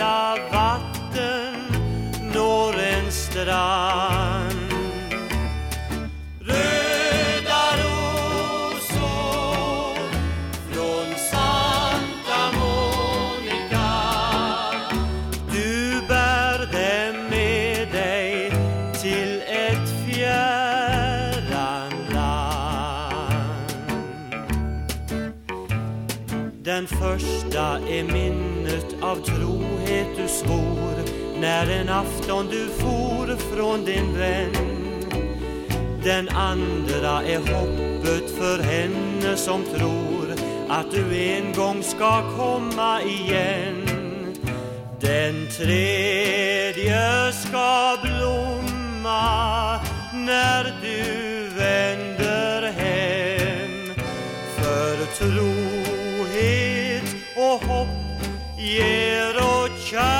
vatten når en strand. Den första är minnet av trohet du svor när en afton du for från din vän. Den andra är hoppet för henne som tror att du en gång ska komma igen. Den tredje ska blomma när du trohet och hopp ger åt kärleken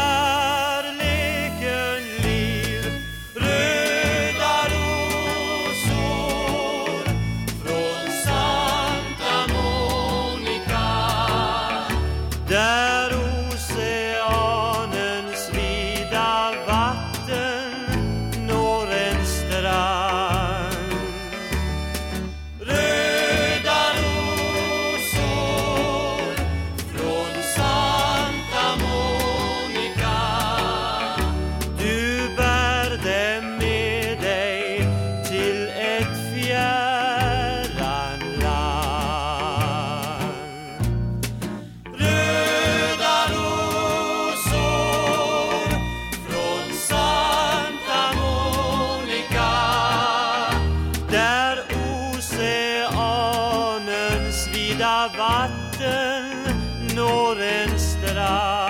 vatten når en strand.